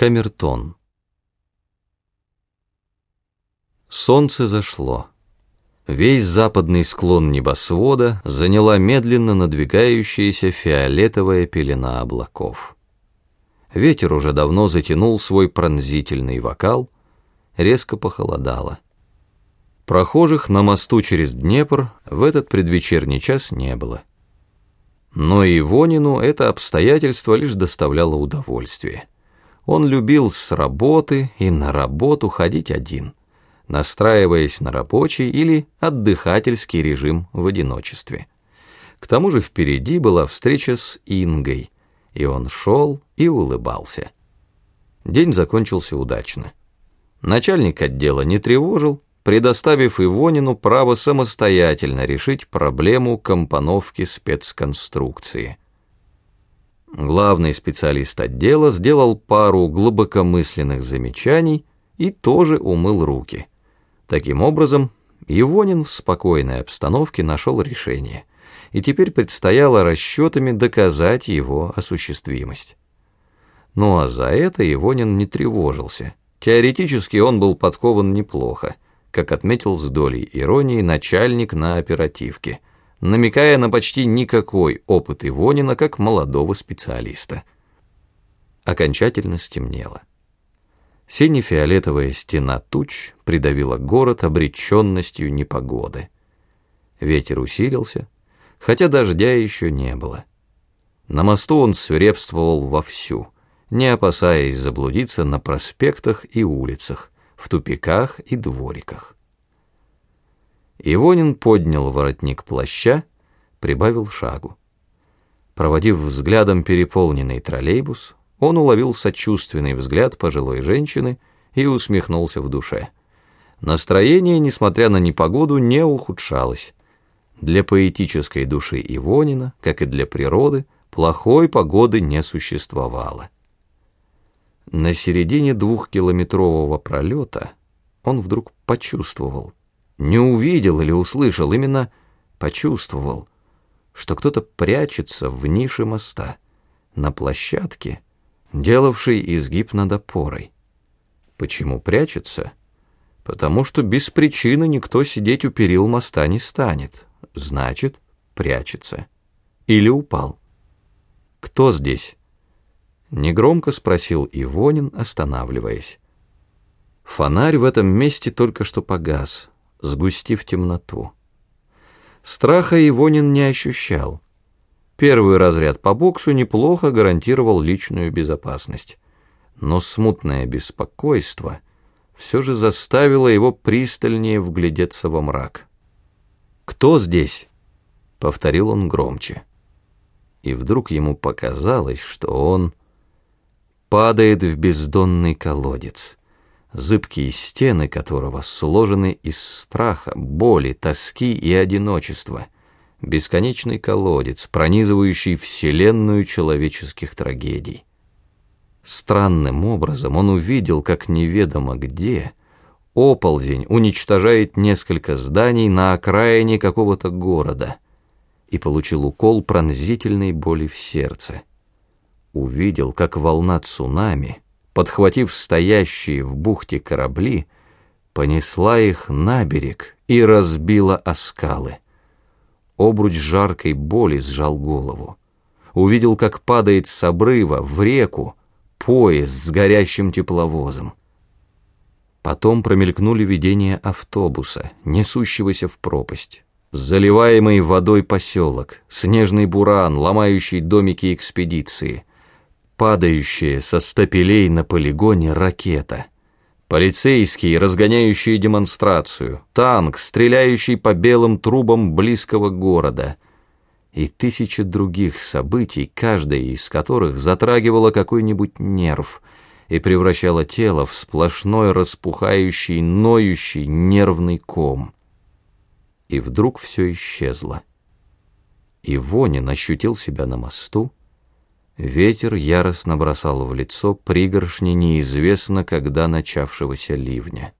Камертон. Солнце зашло. Весь западный склон небосвода заняла медленно надвигающаяся фиолетовая пелена облаков. Ветер уже давно затянул свой пронзительный вокал, резко похолодало. Прохожих на мосту через Днепр в этот предвечерний час не было. Но и Вонину это обстоятельство лишь доставляло удовольствие. Он любил с работы и на работу ходить один, настраиваясь на рабочий или отдыхательский режим в одиночестве. К тому же впереди была встреча с Ингой, и он шел и улыбался. День закончился удачно. Начальник отдела не тревожил, предоставив Ивонину право самостоятельно решить проблему компоновки спецконструкции. Главный специалист отдела сделал пару глубокомысленных замечаний и тоже умыл руки. Таким образом, Ивонин в спокойной обстановке нашел решение, и теперь предстояло расчетами доказать его осуществимость. Ну а за это Ивонин не тревожился. Теоретически он был подкован неплохо, как отметил с долей иронии начальник на оперативке – намекая на почти никакой опыт Ивонина как молодого специалиста. Окончательно стемнело. Сине-фиолетовая стена туч придавила город обреченностью непогоды. Ветер усилился, хотя дождя еще не было. На мосту он свирепствовал вовсю, не опасаясь заблудиться на проспектах и улицах, в тупиках и двориках. Ивонин поднял воротник плаща, прибавил шагу. Проводив взглядом переполненный троллейбус, он уловил сочувственный взгляд пожилой женщины и усмехнулся в душе. Настроение, несмотря на непогоду, не ухудшалось. Для поэтической души Ивонина, как и для природы, плохой погоды не существовало. На середине двухкилометрового пролета он вдруг почувствовал – не увидел или услышал, именно почувствовал, что кто-то прячется в нише моста, на площадке, делавшей изгиб над опорой. Почему прячется? Потому что без причины никто сидеть у перил моста не станет. Значит, прячется. Или упал. Кто здесь? Негромко спросил Ивонин, останавливаясь. Фонарь в этом месте только что погас сгустив темноту. Страха Ивонин не ощущал. Первый разряд по боксу неплохо гарантировал личную безопасность. Но смутное беспокойство все же заставило его пристальнее вглядеться во мрак. «Кто здесь?» — повторил он громче. И вдруг ему показалось, что он падает в бездонный колодец зыбкие стены которого сложены из страха, боли, тоски и одиночества, бесконечный колодец, пронизывающий вселенную человеческих трагедий. Странным образом он увидел, как неведомо где, оползень уничтожает несколько зданий на окраине какого-то города и получил укол пронзительной боли в сердце. Увидел, как волна цунами — подхватив стоящие в бухте корабли, понесла их на берег и разбила о скалы. Обруч жаркой боли сжал голову. Увидел, как падает с обрыва в реку поезд с горящим тепловозом. Потом промелькнули видения автобуса, несущегося в пропасть. Заливаемый водой поселок, снежный буран, ломающий домики экспедиции — падающая со стапелей на полигоне ракета, полицейские, разгоняющие демонстрацию, танк, стреляющий по белым трубам близкого города и тысячи других событий, каждая из которых затрагивала какой-нибудь нерв и превращала тело в сплошной распухающий, ноющий нервный ком. И вдруг все исчезло. И Вонин ощутил себя на мосту, Ветер яростно бросал в лицо пригоршни неизвестно когда начавшегося ливня.